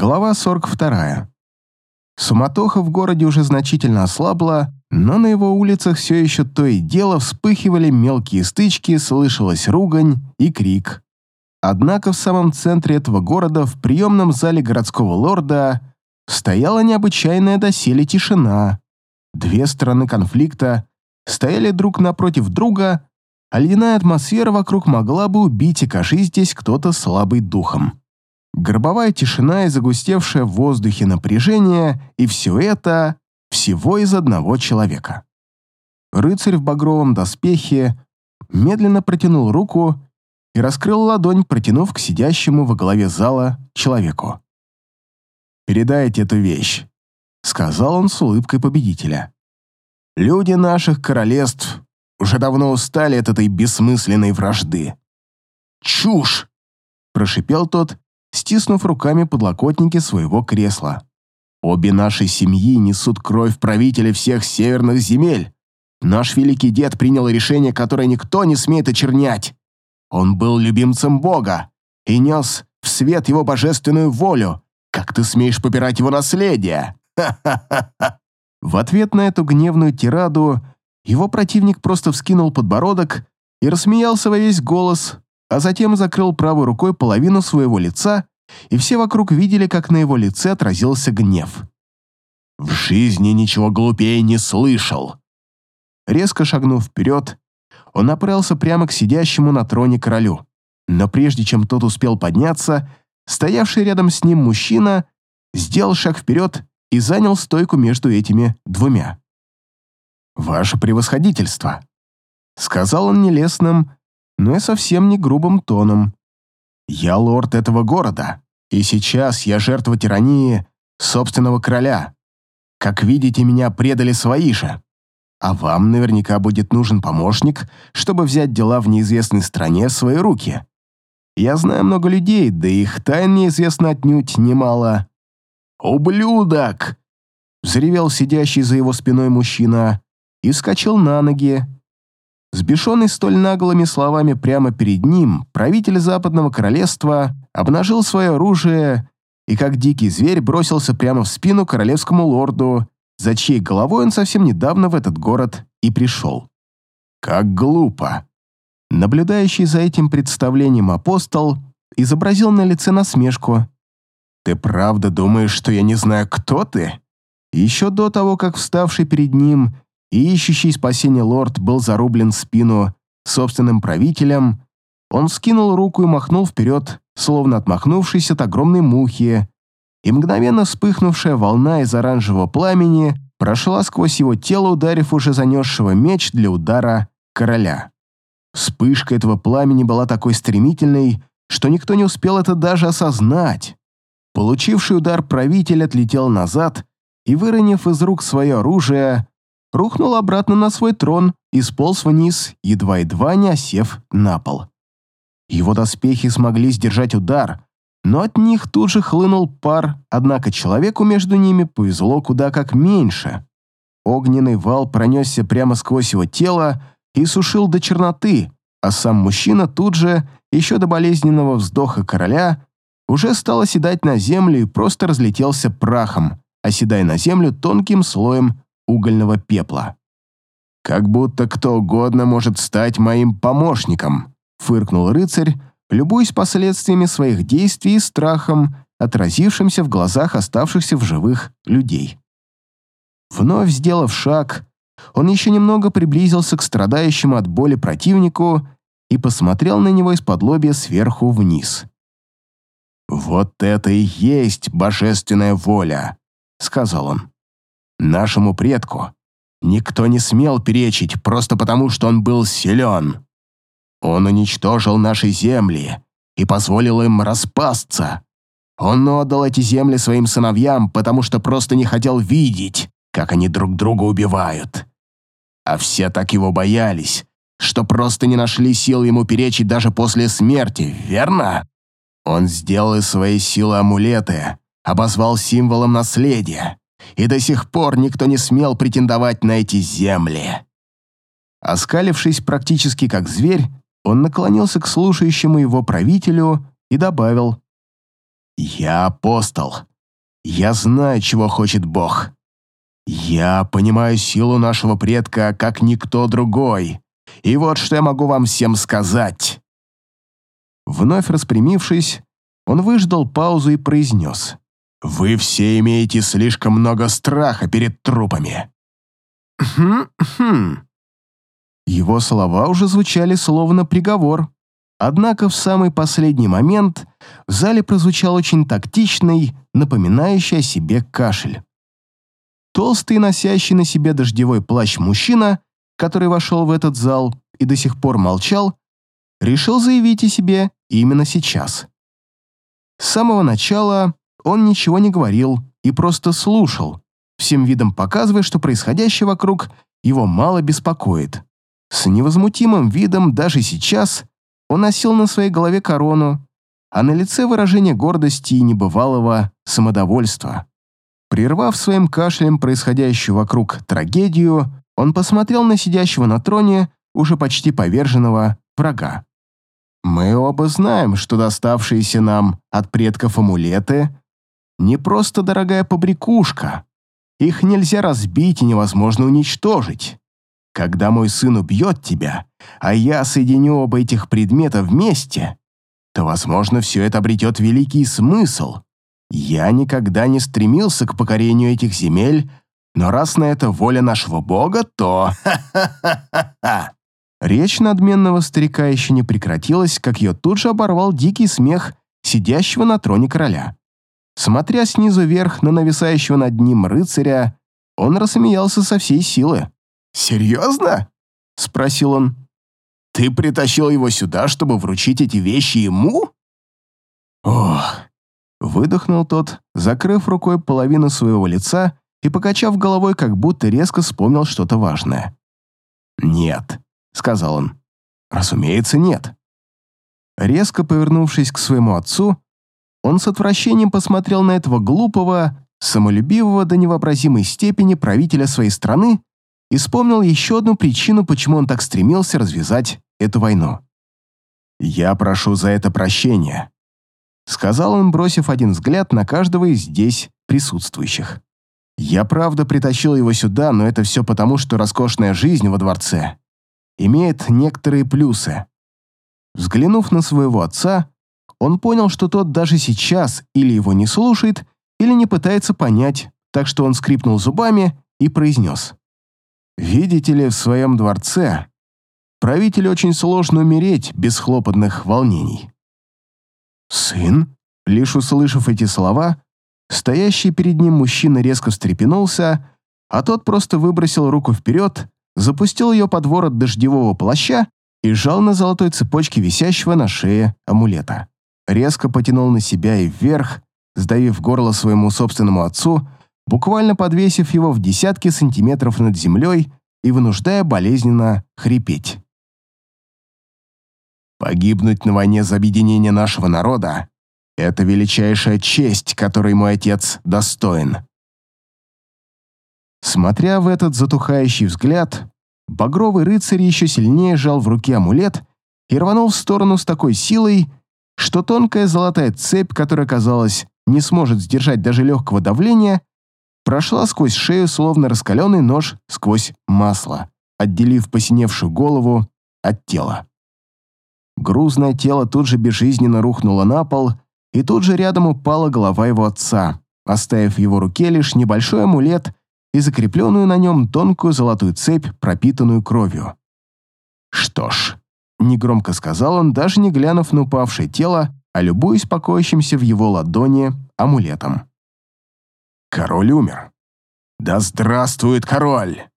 Глава 42. Суматоха в городе уже значительно ослабла, но на его улицах все еще то и дело вспыхивали мелкие стычки, слышалась ругань и крик. Однако в самом центре этого города, в приемном зале городского лорда, стояла необычайная доселе тишина. Две стороны конфликта стояли друг напротив друга, а ледяная атмосфера вокруг могла бы убить, окажись здесь кто-то слабый духом. Гробовая тишина и загустевшее в воздухе напряжение, и все это всего из одного человека. Рыцарь в багровом доспехе медленно протянул руку и раскрыл ладонь, протянув к сидящему во главе зала человеку. «Передайте эту вещь», — сказал он с улыбкой победителя. «Люди наших королевств уже давно устали от этой бессмысленной вражды». «Чушь!» — прошипел тот, стиснув руками подлокотники своего кресла. «Обе наши семьи несут кровь правителя всех северных земель. Наш великий дед принял решение, которое никто не смеет очернять. Он был любимцем Бога и нес в свет его божественную волю. Как ты смеешь попирать его наследие? Ха-ха-ха!» В ответ на эту гневную тираду его противник просто вскинул подбородок и рассмеялся во весь голос, а затем закрыл правой рукой половину своего лица, и все вокруг видели, как на его лице отразился гнев. «В жизни ничего глупее не слышал!» Резко шагнув вперед, он направился прямо к сидящему на троне королю. Но прежде чем тот успел подняться, стоявший рядом с ним мужчина сделал шаг вперед и занял стойку между этими двумя. «Ваше превосходительство», — сказал он нелестным, но и совсем не грубым тоном. «Я лорд этого города, и сейчас я жертва тирании собственного короля. Как видите, меня предали свои же. А вам наверняка будет нужен помощник, чтобы взять дела в неизвестной стране в свои руки. Я знаю много людей, да их тайн неизвестно отнюдь немало». «Ублюдок!» — взревел сидящий за его спиной мужчина и вскочил на ноги, Сбешенный столь наглыми словами прямо перед ним, правитель Западного Королевства обнажил свое оружие и, как дикий зверь, бросился прямо в спину королевскому лорду, за чьей головой он совсем недавно в этот город и пришел. Как глупо! Наблюдающий за этим представлением апостол изобразил на лице насмешку. «Ты правда думаешь, что я не знаю, кто ты?» Еще до того, как вставший перед ним и ищущий спасение лорд был зарублен в спину собственным правителем, он скинул руку и махнул вперед, словно отмахнувшись от огромной мухи, и мгновенно вспыхнувшая волна из оранжевого пламени прошла сквозь его тело, ударив уже занесшего меч для удара короля. Вспышка этого пламени была такой стремительной, что никто не успел это даже осознать. Получивший удар правитель отлетел назад и, выронив из рук свое оружие, рухнул обратно на свой трон и сполз вниз, едва-едва не осев на пол. Его доспехи смогли сдержать удар, но от них тут же хлынул пар, однако человеку между ними повезло куда как меньше. Огненный вал пронесся прямо сквозь его тело и сушил до черноты, а сам мужчина тут же, еще до болезненного вздоха короля, уже стал оседать на землю и просто разлетелся прахом, оседая на землю тонким слоем угольного пепла. «Как будто кто угодно может стать моим помощником», фыркнул рыцарь, любуясь последствиями своих действий и страхом, отразившимся в глазах оставшихся в живых людей. Вновь сделав шаг, он еще немного приблизился к страдающему от боли противнику и посмотрел на него из-под лобья сверху вниз. «Вот это и есть божественная воля», — сказал он. Нашему предку никто не смел перечить просто потому, что он был силен. Он уничтожил наши земли и позволил им распасться. Он отдал эти земли своим сыновьям, потому что просто не хотел видеть, как они друг друга убивают. А все так его боялись, что просто не нашли сил ему перечить даже после смерти, верно? Он сделал из своей силы амулеты, обозвал символом наследия, и до сих пор никто не смел претендовать на эти земли. Оскалившись практически как зверь, он наклонился к слушающему его правителю и добавил «Я апостол, Я знаю, чего хочет Бог. Я понимаю силу нашего предка, как никто другой. И вот что я могу вам всем сказать». Вновь распрямившись, он выждал паузу и произнес. «Вы все имеете слишком много страха перед трупами». «Хм-хм». Его слова уже звучали словно приговор. Однако в самый последний момент в зале прозвучал очень тактичный, напоминающий о себе кашель. Толстый, носящий на себе дождевой плащ мужчина, который вошел в этот зал и до сих пор молчал, решил заявить о себе именно сейчас. С самого начала он ничего не говорил и просто слушал, всем видом показывая, что происходящее вокруг его мало беспокоит. С невозмутимым видом даже сейчас он носил на своей голове корону, а на лице выражение гордости и небывалого самодовольства. Прервав своим кашлем происходящую вокруг трагедию, он посмотрел на сидящего на троне уже почти поверженного врага. Мы оба знаем, что доставшиеся нам от предков амулеты не просто дорогая побрякушка. Их нельзя разбить и невозможно уничтожить. Когда мой сын убьет тебя, а я соединю оба этих предмета вместе, то, возможно, все это обретет великий смысл. Я никогда не стремился к покорению этих земель, но раз на это воля нашего бога, то... Речь надменного старика еще не прекратилась, как ее тут же оборвал дикий смех сидящего на троне короля. Смотря снизу вверх на нависающего над ним рыцаря, он рассмеялся со всей силы. «Серьезно?» — спросил он. «Ты притащил его сюда, чтобы вручить эти вещи ему?» «Ох!» — выдохнул тот, закрыв рукой половину своего лица и покачав головой, как будто резко вспомнил что-то важное. «Нет», — сказал он. «Разумеется, нет». Резко повернувшись к своему отцу, он с отвращением посмотрел на этого глупого, самолюбивого до невообразимой степени правителя своей страны и вспомнил еще одну причину, почему он так стремился развязать эту войну. «Я прошу за это прощения», — сказал он, бросив один взгляд на каждого из здесь присутствующих. «Я правда притащил его сюда, но это все потому, что роскошная жизнь во дворце имеет некоторые плюсы. Взглянув на своего отца, он понял, что тот даже сейчас или его не слушает, или не пытается понять, так что он скрипнул зубами и произнес. «Видите ли, в своем дворце правителю очень сложно умереть без хлопотных волнений». «Сын?» Лишь услышав эти слова, стоящий перед ним мужчина резко встрепенулся, а тот просто выбросил руку вперед запустил ее под ворот дождевого плаща и сжал на золотой цепочке висящего на шее амулета. Резко потянул на себя и вверх, сдавив горло своему собственному отцу, буквально подвесив его в десятки сантиметров над землей и вынуждая болезненно хрипеть. «Погибнуть на войне за объединение нашего народа — это величайшая честь, которой мой отец достоин», Смотря в этот затухающий взгляд, багровый рыцарь еще сильнее сжал в руке амулет и рванул в сторону с такой силой, что тонкая золотая цепь, которая, казалось, не сможет сдержать даже легкого давления, прошла сквозь шею, словно раскаленный нож сквозь масло, отделив посиневшую голову от тела. Грузное тело тут же безжизненно рухнуло на пол, и тут же рядом упала голова его отца, оставив в его руке лишь небольшой амулет и закрепленную на нем тонкую золотую цепь, пропитанную кровью. «Что ж», — негромко сказал он, даже не глянув на упавшее тело, а любуясь покоящимся в его ладони амулетом. «Король умер. Да здравствует король!»